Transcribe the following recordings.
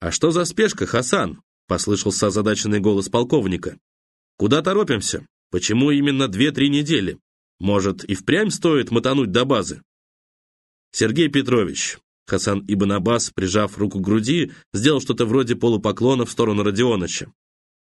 «А что за спешка, Хасан?» — послышался озадаченный голос полковника. «Куда торопимся? Почему именно две-три недели? Может, и впрямь стоит мотануть до базы?» «Сергей Петрович», — Хасан Ибн Аббас, прижав руку к груди, сделал что-то вроде полупоклона в сторону Родионыча.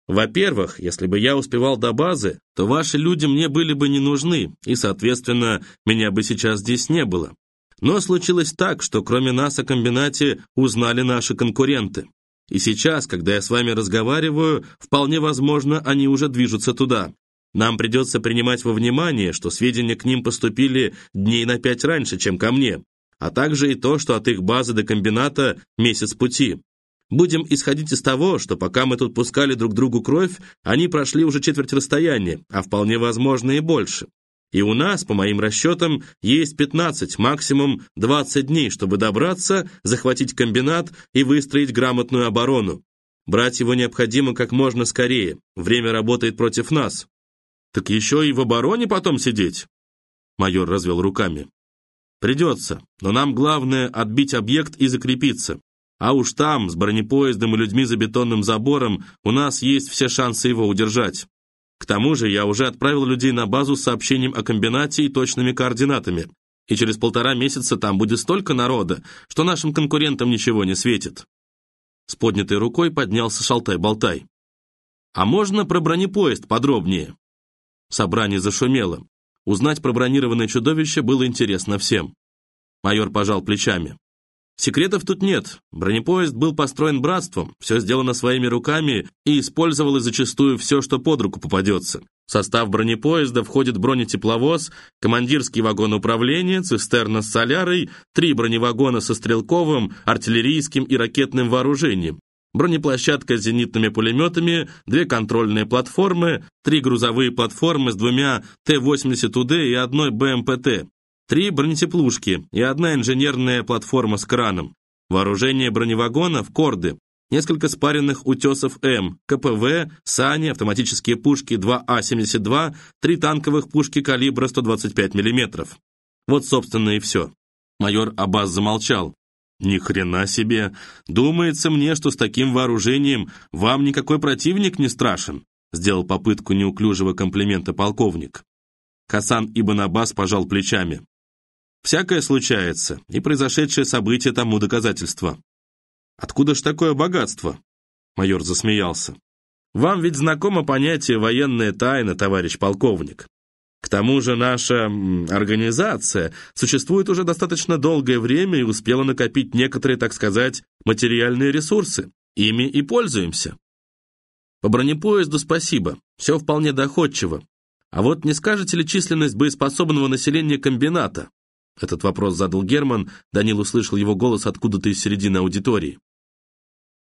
«Во-первых, если бы я успевал до базы, то ваши люди мне были бы не нужны, и, соответственно, меня бы сейчас здесь не было. Но случилось так, что кроме нас о комбинате узнали наши конкуренты. И сейчас, когда я с вами разговариваю, вполне возможно, они уже движутся туда. Нам придется принимать во внимание, что сведения к ним поступили дней на пять раньше, чем ко мне, а также и то, что от их базы до комбината месяц пути. Будем исходить из того, что пока мы тут пускали друг другу кровь, они прошли уже четверть расстояния, а вполне возможно и больше. И у нас, по моим расчетам, есть 15, максимум 20 дней, чтобы добраться, захватить комбинат и выстроить грамотную оборону. Брать его необходимо как можно скорее. Время работает против нас. Так еще и в обороне потом сидеть? Майор развел руками. Придется, но нам главное отбить объект и закрепиться. А уж там, с бронепоездом и людьми за бетонным забором, у нас есть все шансы его удержать. К тому же я уже отправил людей на базу с сообщением о комбинате и точными координатами. И через полтора месяца там будет столько народа, что нашим конкурентам ничего не светит. С поднятой рукой поднялся Шалтай-Болтай. А можно про бронепоезд подробнее? Собрание зашумело. Узнать про бронированное чудовище было интересно всем. Майор пожал плечами. Секретов тут нет. Бронепоезд был построен братством, все сделано своими руками и использовалось зачастую все, что под руку попадется. В состав бронепоезда входит бронетепловоз, командирский вагон управления, цистерна с солярой, три броневагона со стрелковым, артиллерийским и ракетным вооружением, бронеплощадка с зенитными пулеметами, две контрольные платформы, три грузовые платформы с двумя Т-80УД и одной БМПТ, Три бронетеплушки и одна инженерная платформа с краном. Вооружение броневагонов – корды, несколько спаренных утесов М, КПВ, сани, автоматические пушки 2А-72, три танковых пушки калибра 125 мм. Вот, собственно, и все. Майор Аббас замолчал. «Ни хрена себе! Думается мне, что с таким вооружением вам никакой противник не страшен», сделал попытку неуклюжего комплимента полковник. Хасан Ибн Аббас пожал плечами. Всякое случается, и произошедшее событие тому доказательство. Откуда ж такое богатство? Майор засмеялся. Вам ведь знакомо понятие «военная тайна», товарищ полковник. К тому же наша организация существует уже достаточно долгое время и успела накопить некоторые, так сказать, материальные ресурсы. Ими и пользуемся. По бронепоезду спасибо, все вполне доходчиво. А вот не скажете ли численность боеспособного населения комбината? Этот вопрос задал Герман, Данил услышал его голос откуда-то из середины аудитории.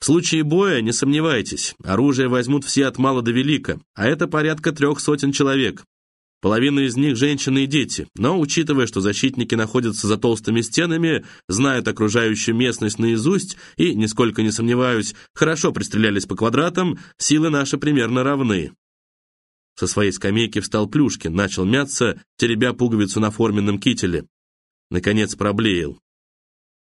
В случае боя, не сомневайтесь, оружие возьмут все от мала до велика, а это порядка трех сотен человек. Половина из них женщины и дети, но, учитывая, что защитники находятся за толстыми стенами, знают окружающую местность наизусть и, нисколько не сомневаюсь, хорошо пристрелялись по квадратам, силы наши примерно равны. Со своей скамейки встал Плюшкин, начал мяться, теребя пуговицу на форменном кителе наконец проблеял.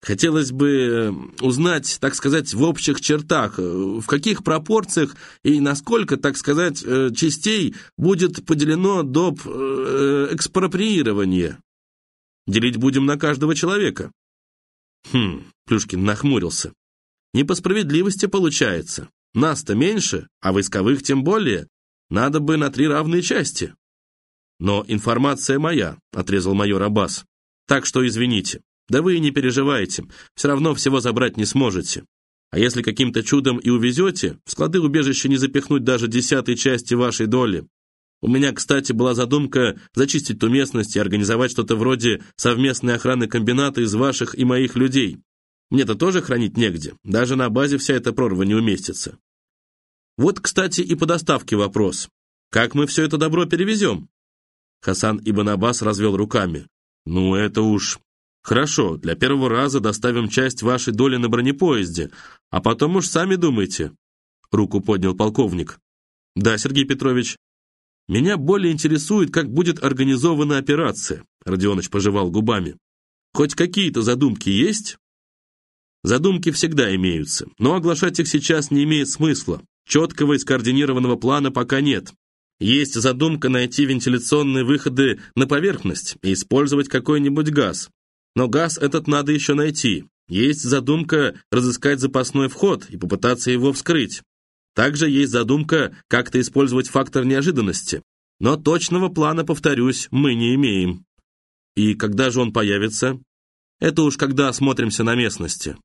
Хотелось бы э, узнать, так сказать, в общих чертах, э, в каких пропорциях и насколько, так сказать, э, частей будет поделено доп. экспроприирование. Делить будем на каждого человека. Хм, Плюшкин нахмурился. Не по справедливости получается. Нас-то меньше, а войсковых тем более. Надо бы на три равные части. Но информация моя, отрезал майор Аббас. Так что извините. Да вы и не переживайте, все равно всего забрать не сможете. А если каким-то чудом и увезете, в склады убежища не запихнуть даже десятой части вашей доли. У меня, кстати, была задумка зачистить ту местность и организовать что-то вроде совместной охраны комбината из ваших и моих людей. Мне-то тоже хранить негде, даже на базе вся эта прорва не уместится. Вот, кстати, и по доставке вопрос. Как мы все это добро перевезем? Хасан Ибн Аббас развел руками. «Ну, это уж...» «Хорошо, для первого раза доставим часть вашей доли на бронепоезде, а потом уж сами думайте». Руку поднял полковник. «Да, Сергей Петрович». «Меня более интересует, как будет организована операция», Родионыч пожевал губами. «Хоть какие-то задумки есть?» Задумки всегда имеются, но оглашать их сейчас не имеет смысла. Четкого и скоординированного плана пока нет. Есть задумка найти вентиляционные выходы на поверхность и использовать какой-нибудь газ. Но газ этот надо еще найти. Есть задумка разыскать запасной вход и попытаться его вскрыть. Также есть задумка как-то использовать фактор неожиданности. Но точного плана, повторюсь, мы не имеем. И когда же он появится? Это уж когда осмотримся на местности.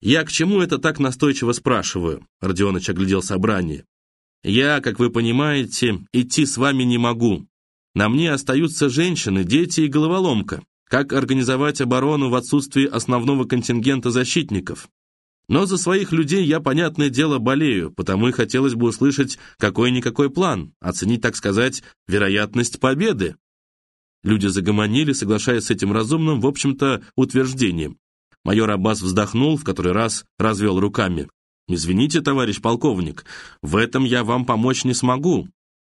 Я к чему это так настойчиво спрашиваю? Родионыч оглядел собрание. Я, как вы понимаете, идти с вами не могу. На мне остаются женщины, дети и головоломка. Как организовать оборону в отсутствии основного контингента защитников? Но за своих людей я, понятное дело, болею, потому и хотелось бы услышать какой-никакой план, оценить, так сказать, вероятность победы. Люди загомонили, соглашаясь с этим разумным, в общем-то, утверждением. Майор Аббас вздохнул, в который раз развел руками. «Извините, товарищ полковник, в этом я вам помочь не смогу.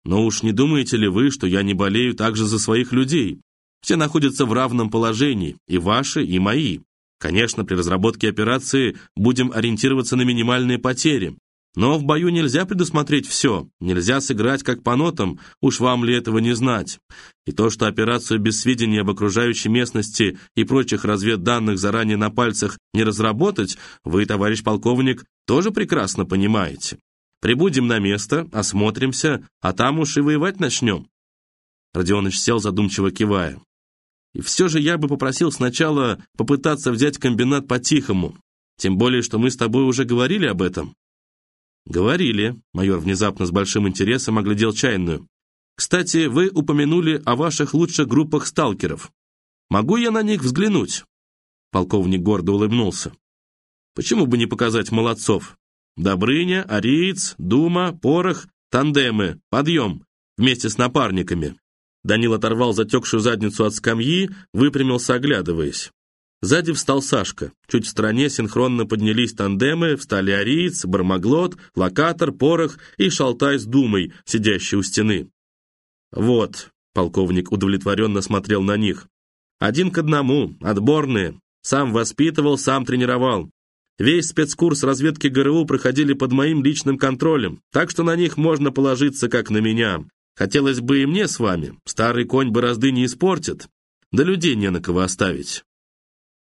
Но уж не думаете ли вы, что я не болею также за своих людей? Все находятся в равном положении, и ваши, и мои. Конечно, при разработке операции будем ориентироваться на минимальные потери. Но в бою нельзя предусмотреть все, нельзя сыграть как по нотам, уж вам ли этого не знать. И то, что операцию без сведений об окружающей местности и прочих разведданных заранее на пальцах не разработать, вы, товарищ полковник, тоже прекрасно понимаете. Прибудем на место, осмотримся, а там уж и воевать начнем. Родионыч сел, задумчиво кивая. И все же я бы попросил сначала попытаться взять комбинат по-тихому, тем более, что мы с тобой уже говорили об этом. «Говорили», — майор внезапно с большим интересом оглядел чайную. «Кстати, вы упомянули о ваших лучших группах сталкеров. Могу я на них взглянуть?» Полковник гордо улыбнулся. «Почему бы не показать молодцов? Добрыня, Ариец, Дума, Порох, тандемы, подъем, вместе с напарниками». Данил оторвал затекшую задницу от скамьи, выпрямился, оглядываясь. Сзади встал Сашка. Чуть в стороне синхронно поднялись тандемы, встали ариец, бармаглот, локатор, порох и шалтай с думой, сидящий у стены. «Вот», — полковник удовлетворенно смотрел на них, «один к одному, отборные, сам воспитывал, сам тренировал. Весь спецкурс разведки ГРУ проходили под моим личным контролем, так что на них можно положиться, как на меня. Хотелось бы и мне с вами, старый конь борозды не испортит, да людей не на кого оставить».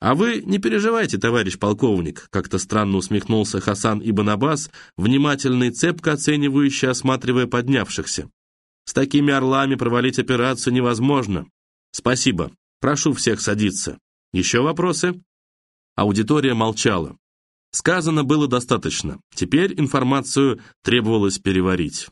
«А вы не переживайте, товарищ полковник», как-то странно усмехнулся Хасан Ибн Аббас, внимательно и цепко оценивающе осматривая поднявшихся. «С такими орлами провалить операцию невозможно. Спасибо. Прошу всех садиться. Еще вопросы?» Аудитория молчала. Сказано было достаточно. Теперь информацию требовалось переварить.